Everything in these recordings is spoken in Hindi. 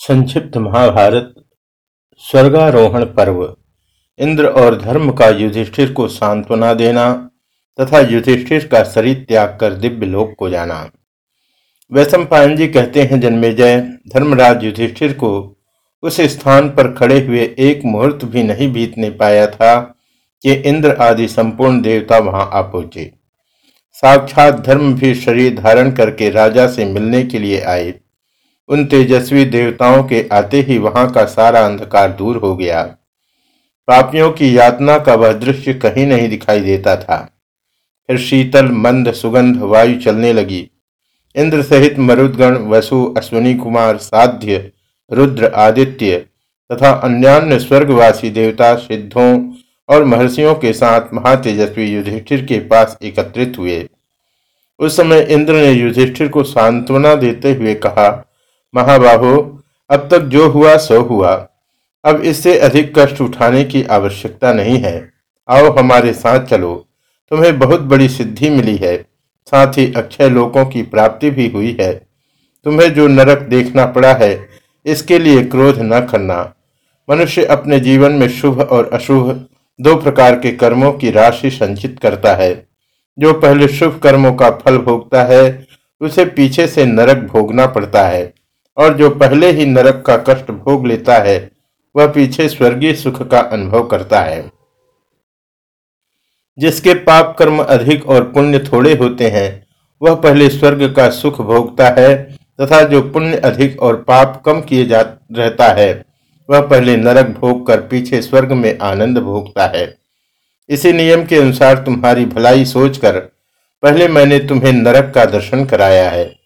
संक्षिप्त महाभारत, स्वर्गारोहण पर्व। इंद्र और धर्म का युधिष्ठिर को सांत्वना देना तथा युधिष्ठिर का शरीर त्याग कर दिव्य लोक को जाना। वैशम पायन जी कहते हैं, जन्मेजय, धर्मराज युधिष्ठिर को उस स्थान पर खड़े हुए एक मुहूर्त भी नहीं बीतने पाया था कि इंद्र आदि संपूर्ण देवता वहाँ आ पहुँचे। साक्षात धर्म भी शरीर धारण करके राजा से मिलने के लिए आए। उन तेजस्वी देवताओं के आते ही वहाँ का सारा अंधकार दूर हो गया। पापियों की यातना का वह दृश्य कहीं नहीं दिखाई देता था। फिर शीतल, मंद, सुगंध, वायु चलने लगी। इंद्र सहित मरुदगण, वसु, अश्विनी कुमार, साध्य, रुद्र, आदित्य तथा अन्यान्य स्वर्गवासी देवता, सिद्धों और महर्षियों के साथ महातेजस्वी युधिष्ठिर के पास एकत्रित हुए। उस समय इंद्र ने युधिष्ठिर को सांत्वना देते हुए कहा महाबाहो, अब तक जो हुआ, सो हुआ। अब इससे अधिक कष्ट उठाने की आवश्यकता नहीं है। आओ हमारे साथ चलो। तुम्हें बहुत बड़ी सिद्धि मिली है। साथ ही अक्षय लोकों की प्राप्ति भी हुई है। तुम्हें जो नरक देखना पड़ा है, इसके लिए क्रोध न करना। मनुष्य अपने जीवन में शुभ और अशुभ दो प्रकार के कर्मों की राशि संचित करता है। जो पहले शुभ कर्मों का फल भोगता है, उसे पीछे से नरक भोगना पड़ता है। और जो पहले ही नरक का कष्ट भोग लेता है, वह पीछे स्वर्गीय सुख का अनुभव करता है। जिसके पाप कर्म अधिक और पुण्य थोड़े होते हैं, वह पहले स्वर्ग का सुख भोगता है, तथा जो पुण्य अधिक और पाप कम किए जा, रहता है, वह पहले नरक भोग कर पीछे स्वर्ग में आनंद भोगता है। इसी नियम के अनुसार तुम्हारी भलाई सोचकर, पहले मैंने तुम्हें नरक का दर्शन कराया है।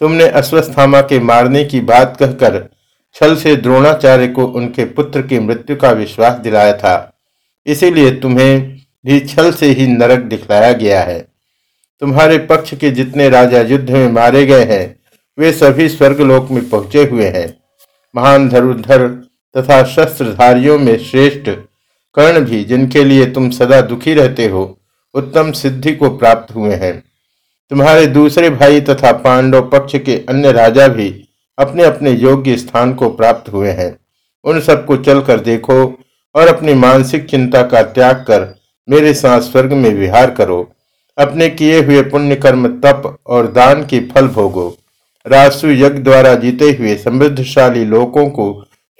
तुमने अश्वस्थामा के मारने की बात कहकर छल से द्रोणाचार्य को उनके पुत्र की मृत्यु का विश्वास दिलाया था। इसीलिए तुम्हें भी छल से ही नरक दिखलाया गया है। तुम्हारे पक्ष के जितने राजा युद्ध में मारे गए हैं, वे सभी स्वर्गलोक में पहुँचे हुए हैं। महान धरुधर तथा शस्त्रधारियों में श्रेष्ठ कर्ण भी, जिनके लिए तुम सदा दुखी रहते हो, उत्तम सिद्धि को प्राप्त हुए हैं। तुम्हारे दूसरे भाई तथा पांडव पक्ष के अन्य राजा भी अपने अपने योग्य स्थान को प्राप्त हुए हैं। उन सबको चलकर देखो और अपनी मानसिक चिंता का त्याग कर मेरे साथ स्वर्ग में विहार करो। अपने किए हुए पुण्य कर्म तप और दान की फल भोगो। राजसु यज्ञ द्वारा जीते हुए समृद्धशाली लोगों को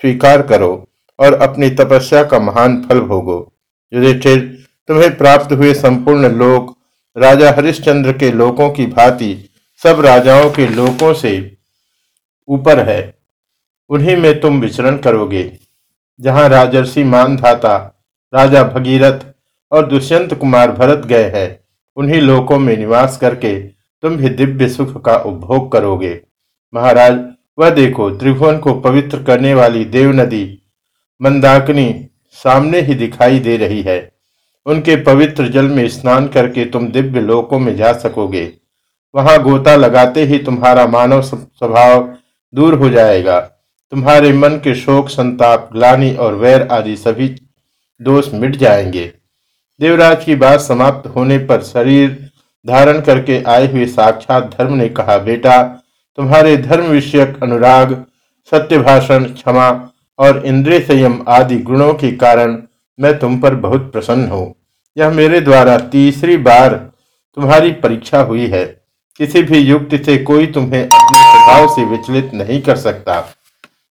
स्वीकार करो और अपनी तपस्या का महान फल भोगो। युधिष्ठिर, तुम्हें प्राप्त हुए संपूर्ण लोक राजा हरिश्चंद्र के लोकों की भांति सब राजाओं के लोकों से ऊपर है। उन्हीं में तुम विचरण करोगे। जहाँ राजर्षि मानधाता, राजा भगीरथ और दुष्यंत कुमार भरत गए हैं, उन्हीं लोकों में निवास करके तुम भी दिव्य सुख का उपभोग करोगे। महाराज, वह देखो, त्रिभुवन को पवित्र करने वाली देव नदी मंदाकिनी सामने ही दिखाई दे रही है। उनके पवित्र जल में स्नान करके तुम दिव्य लोकों में जा सकोगे। वहाँ गोता लगाते ही तुम्हारा मानव स्वभाव दूर हो जाएगा। तुम्हारे मन के शोक, संताप, ग्लानी और वैर आदि सभी दोष मिट जाएँगे। देवराज की बात समाप्त होने पर शरीर धारण करके आए हुए साक्षात धर्म ने कहा, बेटा, तुम्हारे धर्म विषयक अनुराग, सत्य भाषण, क्षमा और इंद्रिय संयम आदि गुणों के कारण मैं तुम पर बहुत प्रसन्न हूँ। यह मेरे द्वारा तीसरी बार तुम्हारी परीक्षा हुई है। किसी भी युक्ति से कोई तुम्हें अपने स्वभाव से विचलित नहीं कर सकता।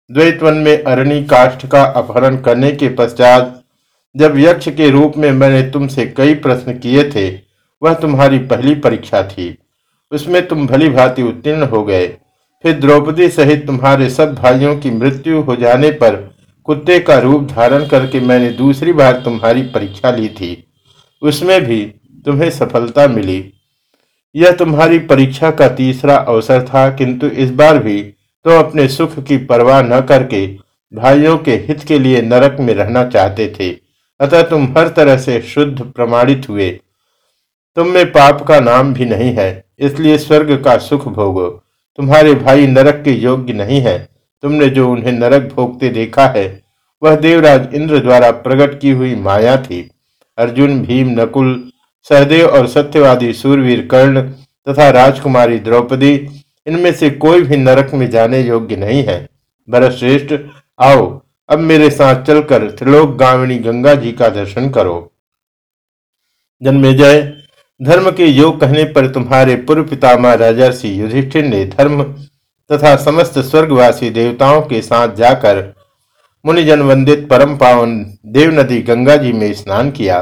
द्वैतवन में अरणी काष्ठ का अपहरण करने के पश्चात जब यक्ष के रूप में मैंने तुमसे कई प्रश्न किए थे, वह तुम्हारी पहली परीक्षा थी। उसमें तुम भली भांति उत्तीर्ण हो गए। फिर द्रौपदी सहित तुम्हारे सब भाइयों की मृत्यु हो जाने पर कुत्ते का रूप धारण करके मैंने दूसरी बार तुम्हारी परीक्षा ली थी। उसमें भी तुम्हें सफलता मिली। यह तुम्हारी परीक्षा का तीसरा अवसर था, किंतु इस बार भी तो अपने सुख की परवाह न करके भाइयों के हित के लिए नरक में रहना चाहते थे। अतः तुम हर तरह से शुद्ध प्रमाणित हुए। तुम में पाप का नाम भी नहीं है, इसलिए स्वर्ग का सुख भोगो। तुम्हारे भाई नरक के योग्य नहीं है। तुमने जो उन्हें नरक भोगते देखा है, वह देवराज इंद्र द्वारा प्रकट की हुई माया थी। अर्जुन, भीम, नकुल, सहदेव और सत्यवादी सूरवीर, कर्ण तथा राजकुमारी द्रौपदी, इनमें से कोई भी नरक में जाने योग्य नहीं है। भरतश्रेष्ठ, आओ, अब मेरे साथ चलकर त्रिलोक गामिनी गंगा जी का दर्शन करो। जन्मेजय, धर्म के योग कहने पर तुम्हारे पूर्व पितामह राजा श्री युधिष्ठिर ने धर्म तथा समस्त स्वर्गवासी देवताओं के साथ जाकर मुनिजन वंदित परम पावन देव नदी गंगा जी में स्नान किया।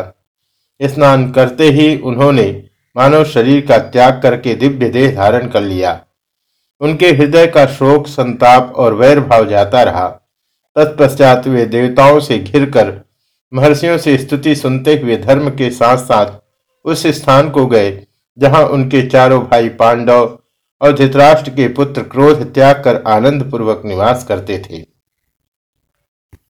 स्नान करते ही उन्होंने मानव शरीर का त्याग करके दिव्य देह धारण कर लिया। उनके हृदय का शोक, संताप और वैर भाव जाता रहा। तत्पश्चात वे देवताओं से घिरकर महर्षियों से स्तुति सुनते हुए धर्म के साथ साथ उस स्थान को गए, जहाँ उनके चारों भाई पांडव और धृतराष्ट्र के पुत्र क्रोध त्याग कर आनंद पूर्वक निवास करते थे।